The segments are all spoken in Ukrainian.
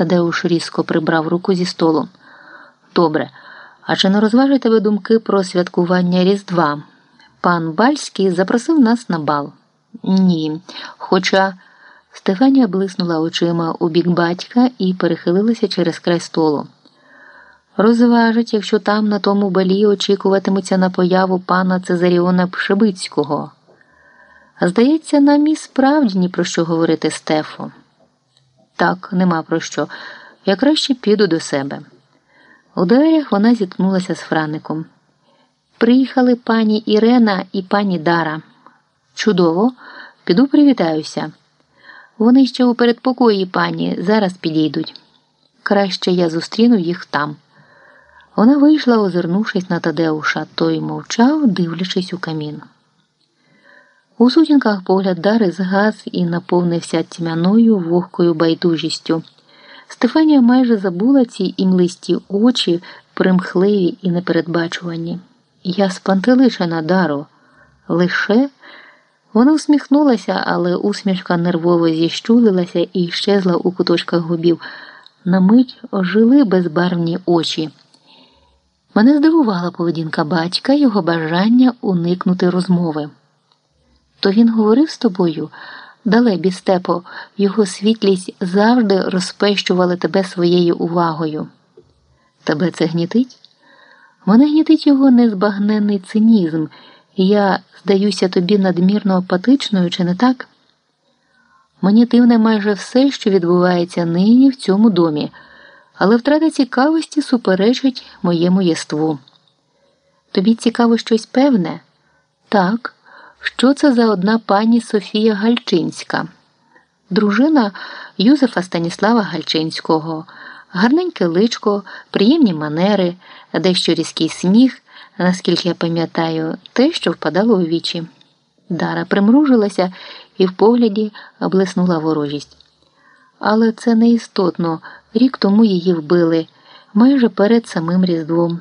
Тадеуш різко прибрав руку зі столу. Добре. А чи не розважите ви думки про святкування Різдва? Пан Бальський запросив нас на бал. Ні. Хоча Стефанія блиснула очима у бік батька і перехилилася через край столу. Розважить, якщо там на тому балі очікуватимуться на появу пана Цезаріона Пшебицького. Здається, нам і справді ні про що говорити Стефо. Так, нема про що. Я краще піду до себе. У дверях вона зіткнулася з Фраником. Приїхали пані Ірена і пані Дара. Чудово, піду привітаюся. Вони ще у передпокої, пані, зараз підійдуть. Краще я зустріну їх там. Вона вийшла, озирнувшись на Тадеуша, той мовчав, дивлячись у камін. У сутінках погляд Дари згас і наповнився тьмяною вогкою байдужістю. Стефанія майже забула ці імлисті очі, примхливі і непередбачувані. Я спантеличена Даро. Лише вона усміхнулася, але усмішка нервово зіщулилася і щезла у куточках губів. На мить ожили безбарвні очі. Мене здивувала поведінка батька його бажання уникнути розмови. То він говорив з тобою, далебі, степо, його світлість завжди розпещували тебе своєю увагою. Тебе це гнітить? Мене гнітить його незбагненний цинізм, я здаюся тобі надмірно апатичною, чи не так? Мені дивне майже все, що відбувається нині в цьому домі, але втрата цікавості суперечить моєму єству. Тобі цікаво щось певне? Так. Що це за одна пані Софія Гальчинська, дружина Юзефа Станіслава Гальчинського, гарненьке личко, приємні манери, дещо різкий сміх, наскільки я пам'ятаю, те, що впадало у вічі. Дара примружилася і в погляді блиснула ворожість. Але це не істотно, рік тому її вбили, майже перед самим Різдвом.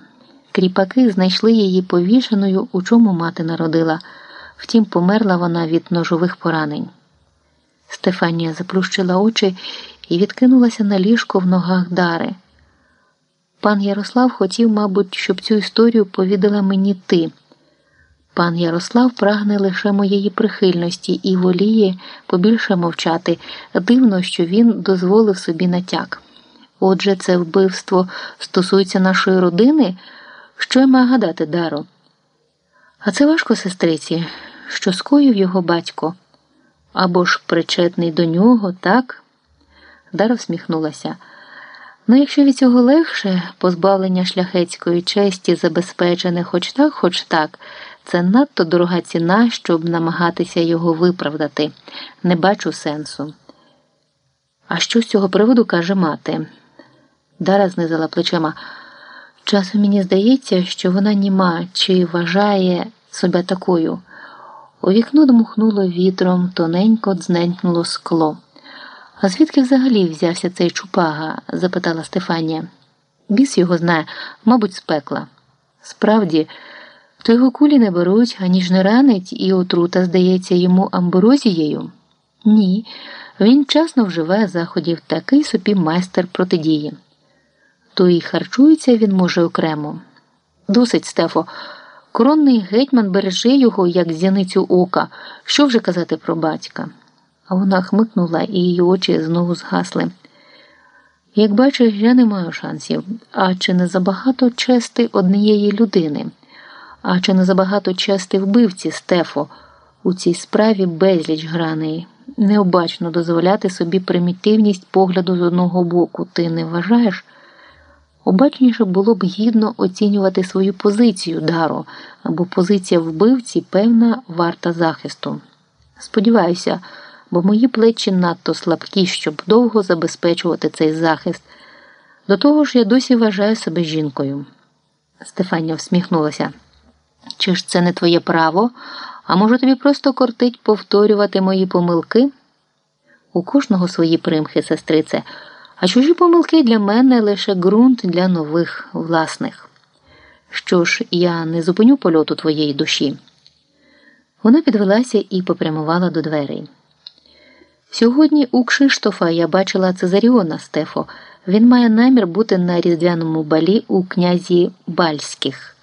Кріпаки знайшли її повішеною, у чому мати народила. Втім, померла вона від ножових поранень. Стефанія заплющила очі і відкинулася на ліжко в ногах Дари. Пан Ярослав хотів, мабуть, щоб цю історію повідала мені ти. Пан Ярослав прагне лише моєї прихильності і воліє побільше мовчати. Дивно, що він дозволив собі натяк. Отже, це вбивство стосується нашої родини. Що я маю гадати, Даро? А це важко, сестриці, що скоїв його батько або ж причетний до нього, так? Дара всміхнулася. Ну, якщо від цього легше, позбавлення шляхетської честі забезпечене хоч так, хоч так, це надто дорога ціна, щоб намагатися його виправдати. Не бачу сенсу. А що з цього приводу каже мати? Дара знизила плечима. Часом мені здається, що вона німа чи вважає себе такою. У вікно дмухнуло вітром, тоненько дзненькнуло скло. А звідки взагалі взявся цей чупага? запитала Стефанія. Біс його знає, мабуть, з пекла. Справді, то його кулі не беруть, аніж не ранить, і отрута, здається, йому амброзією? Ні, він часно вживає заходів такий собі майстер протидії. То і харчується він може окремо. Досить, Стефо. Коронний гетьман береже його, як зяницю ока. Що вже казати про батька? А вона хмикнула, і її очі знову згасли. Як бачиш, я не маю шансів. А чи не забагато чести однієї людини? А чи не забагато чести вбивці Стефо? У цій справі безліч граней. Необачно дозволяти собі примітивність погляду з одного боку. Ти не вважаєш? Обачніше було б гідно оцінювати свою позицію дару, або позиція вбивці певна варта захисту. Сподіваюся, бо мої плечі надто слабкі, щоб довго забезпечувати цей захист. До того ж, я досі вважаю себе жінкою. Стефанія всміхнулася. Чи ж це не твоє право? А може тобі просто кортить повторювати мої помилки? У кожного свої примхи, сестрице. А чужі помилки для мене лише ґрунт для нових власних. Що ж, я не зупиню польоту твоєї душі. Вона підвелася і попрямувала до дверей. Сьогодні у Кшиштофа я бачила Цезаріона Стефо. Він має намір бути на різдвяному балі у князі Бальських.